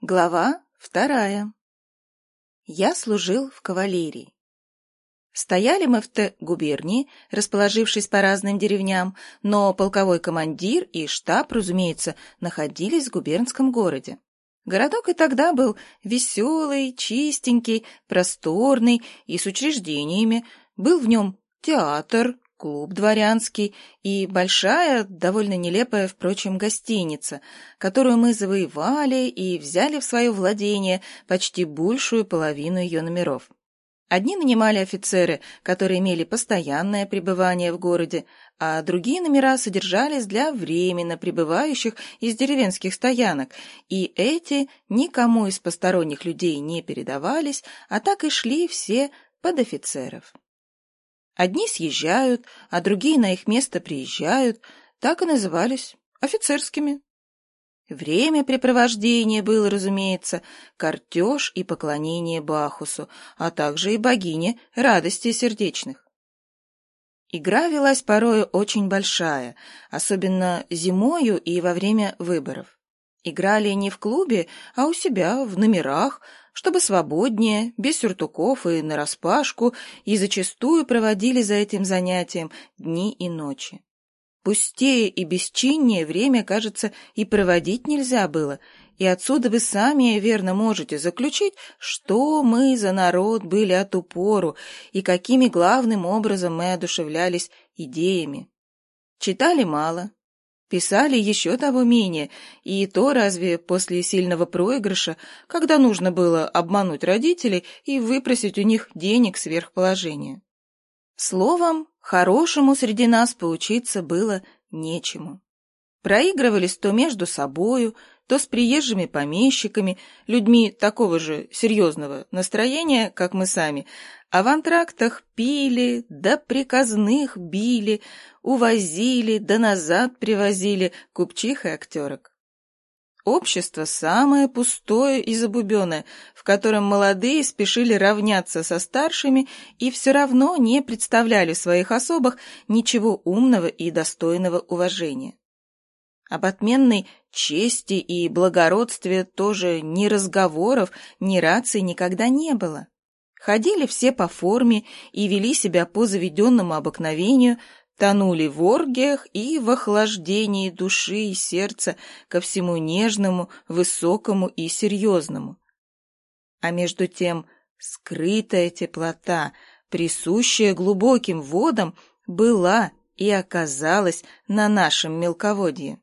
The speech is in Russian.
Глава вторая. Я служил в кавалерии. Стояли мы в Т-губернии, расположившись по разным деревням, но полковой командир и штаб, разумеется, находились в губернском городе. Городок и тогда был веселый, чистенький, просторный и с учреждениями. Был в нем театр, клуб дворянский и большая, довольно нелепая, впрочем, гостиница, которую мы завоевали и взяли в свое владение почти большую половину ее номеров. Одни нанимали офицеры, которые имели постоянное пребывание в городе, а другие номера содержались для временно пребывающих из деревенских стоянок, и эти никому из посторонних людей не передавались, а так и шли все под офицеров. Одни съезжают, а другие на их место приезжают, так и назывались офицерскими. Времяпрепровождение было, разумеется, картеж и поклонение Бахусу, а также и богине радости сердечных. Игра велась порою очень большая, особенно зимою и во время выборов. Играли не в клубе, а у себя, в номерах, чтобы свободнее, без сюртуков и нараспашку, и зачастую проводили за этим занятием дни и ночи. Пустее и бесчиннее время, кажется, и проводить нельзя было, и отсюда вы сами верно можете заключить, что мы за народ были от упору и какими главным образом мы одушевлялись идеями. Читали мало, Писали еще того менее, и то разве после сильного проигрыша, когда нужно было обмануть родителей и выпросить у них денег сверхположения. Словом, хорошему среди нас поучиться было нечему. Проигрывались то между собою, то с приезжими помещиками, людьми такого же серьезного настроения, как мы сами, а в антрактах пили, да приказных били, увозили, да назад привозили купчих и актерок. Общество самое пустое и забубенное, в котором молодые спешили равняться со старшими и все равно не представляли в своих особах ничего умного и достойного уважения. Об отменной чести и благородстве тоже ни разговоров, ни раций никогда не было. Ходили все по форме и вели себя по заведенному обыкновению, тонули в оргиях и в охлаждении души и сердца ко всему нежному, высокому и серьезному. А между тем скрытая теплота, присущая глубоким водам, была и оказалась на нашем мелководье.